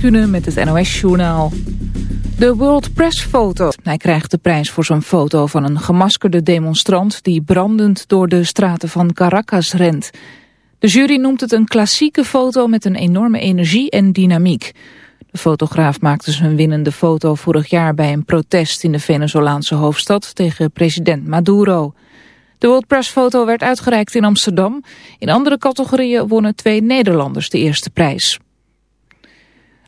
Met het NOS-journaal. De World Press Foto. Hij krijgt de prijs voor zijn foto van een gemaskerde demonstrant... die brandend door de straten van Caracas rent. De jury noemt het een klassieke foto met een enorme energie en dynamiek. De fotograaf maakte zijn winnende foto vorig jaar bij een protest... in de Venezolaanse hoofdstad tegen president Maduro... De World Press foto werd uitgereikt in Amsterdam. In andere categorieën wonnen twee Nederlanders de eerste prijs.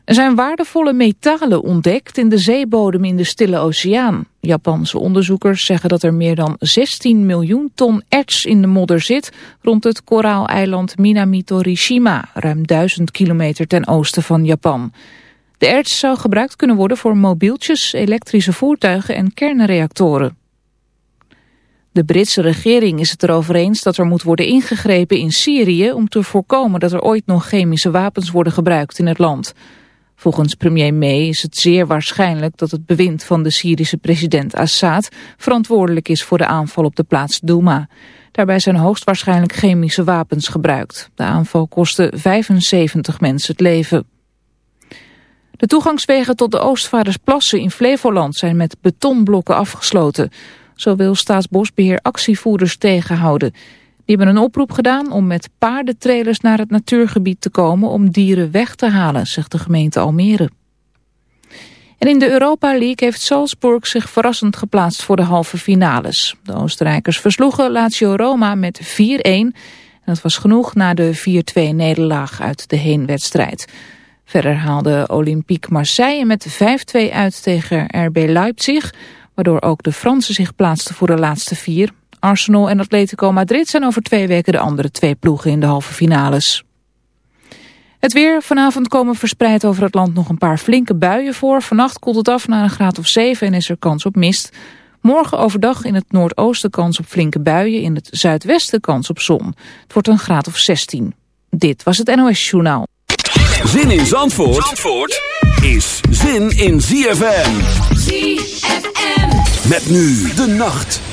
Er zijn waardevolle metalen ontdekt in de zeebodem in de Stille Oceaan. Japanse onderzoekers zeggen dat er meer dan 16 miljoen ton erts in de modder zit... rond het koraaleiland Minamitorishima, ruim 1000 kilometer ten oosten van Japan. De erts zou gebruikt kunnen worden voor mobieltjes, elektrische voertuigen en kernreactoren. De Britse regering is het erover eens dat er moet worden ingegrepen in Syrië... om te voorkomen dat er ooit nog chemische wapens worden gebruikt in het land... Volgens premier May is het zeer waarschijnlijk dat het bewind van de Syrische president Assad verantwoordelijk is voor de aanval op de plaats Douma. Daarbij zijn hoogstwaarschijnlijk chemische wapens gebruikt. De aanval kostte 75 mensen het leven. De toegangswegen tot de Oostvaardersplassen in Flevoland zijn met betonblokken afgesloten. Zo wil Staatsbosbeheer actievoerders tegenhouden. Die hebben een oproep gedaan om met paardentrailers naar het natuurgebied te komen om dieren weg te halen, zegt de gemeente Almere. En in de Europa League heeft Salzburg zich verrassend geplaatst voor de halve finales. De Oostenrijkers versloegen Lazio Roma met 4-1. En dat was genoeg na de 4-2 nederlaag uit de heenwedstrijd. Verder haalde Olympique Marseille met 5-2 uit tegen RB Leipzig... waardoor ook de Fransen zich plaatsten voor de laatste vier. Arsenal en Atletico Madrid zijn over twee weken de andere twee ploegen in de halve finales. Het weer. Vanavond komen verspreid over het land nog een paar flinke buien voor. Vannacht koelt het af naar een graad of 7 en is er kans op mist. Morgen overdag in het noordoosten kans op flinke buien. In het zuidwesten kans op zon. Het wordt een graad of 16. Dit was het NOS Journaal. Zin in Zandvoort, Zandvoort is zin in ZFM. ZFM. Met nu de nacht.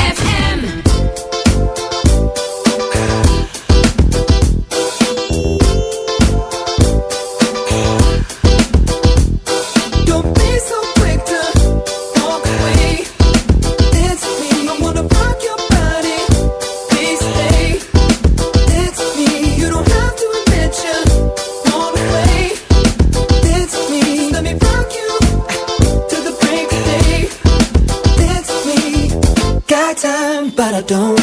but I don't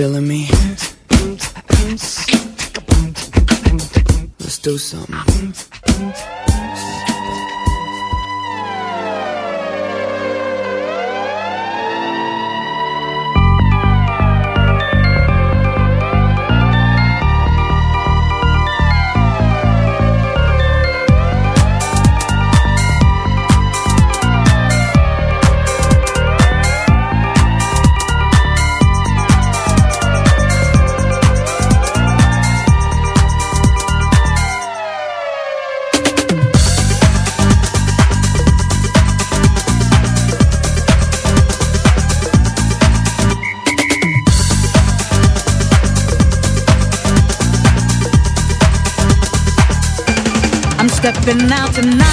feeling me? Let's do something. I'm out tonight.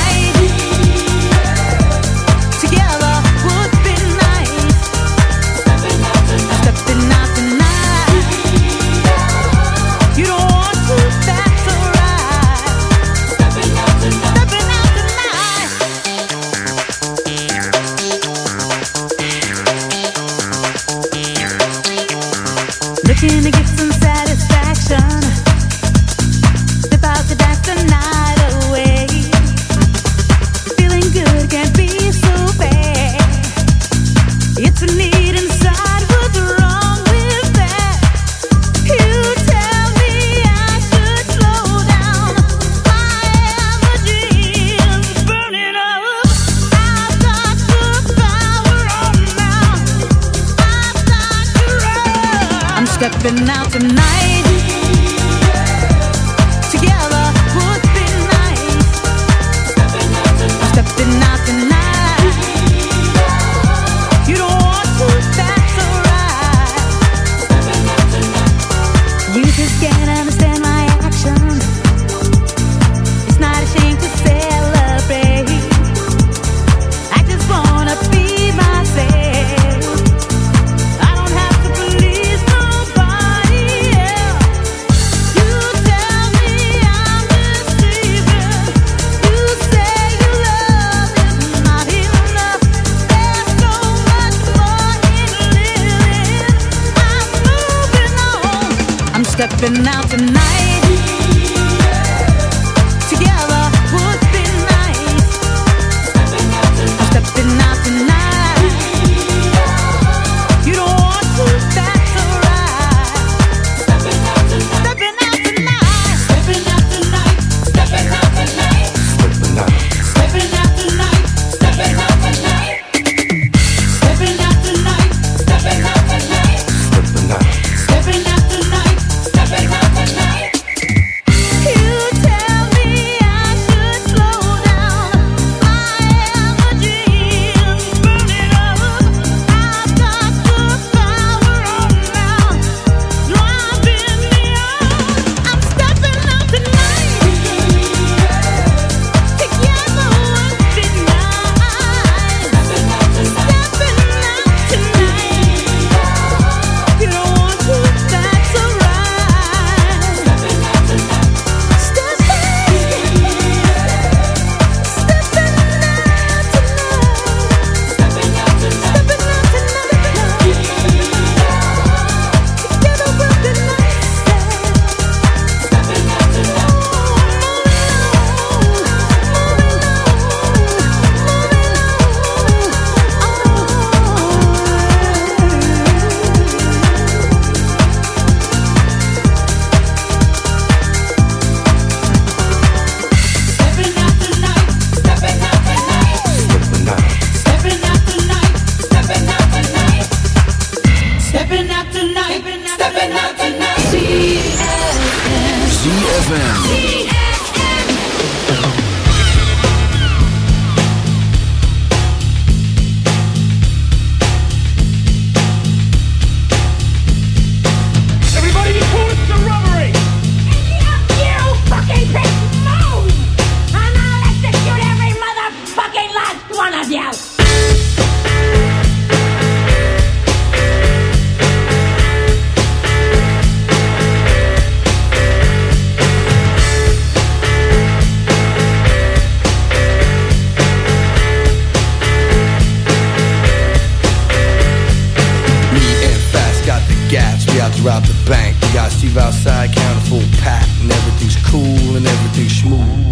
And everything's smooth.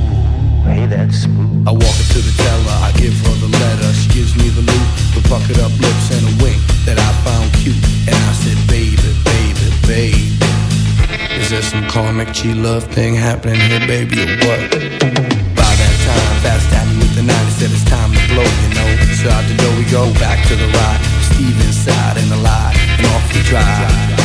Hey, that's smooth. I walk up to the teller, I give her the letter. She gives me the loot, the puckered up lips and a wink that I found cute. And I said, baby, baby, baby. Is there some karmic G love thing happening here, baby, or what? By that time, fast me with the nine, he said it's time to blow, you know. So out the door we go, back to the ride. Steve inside in the lot, and off we drive.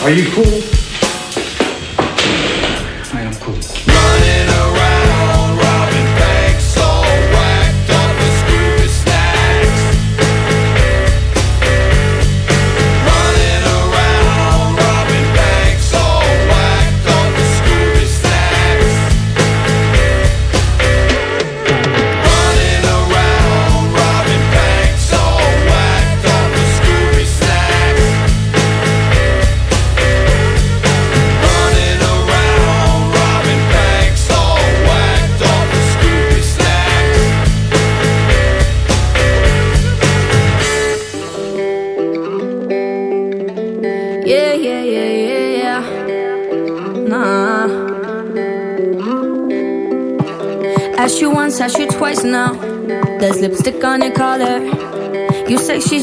Are you cool?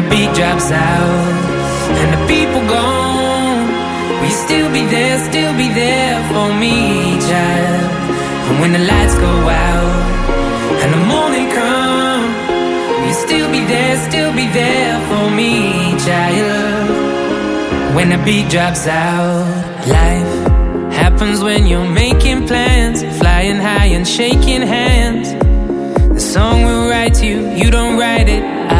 the beat drops out and the people gone, we still be there, still be there for me, child? And when the lights go out and the morning comes, we still be there, still be there for me, child? When the beat drops out, life happens when you're making plans, flying high and shaking hands. The song will write you, you don't write it. I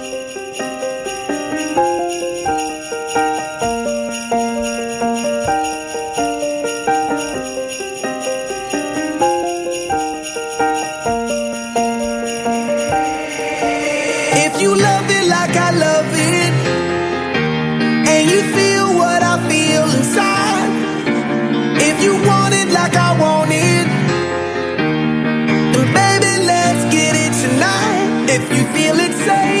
say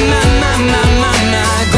My, my, my, my, my,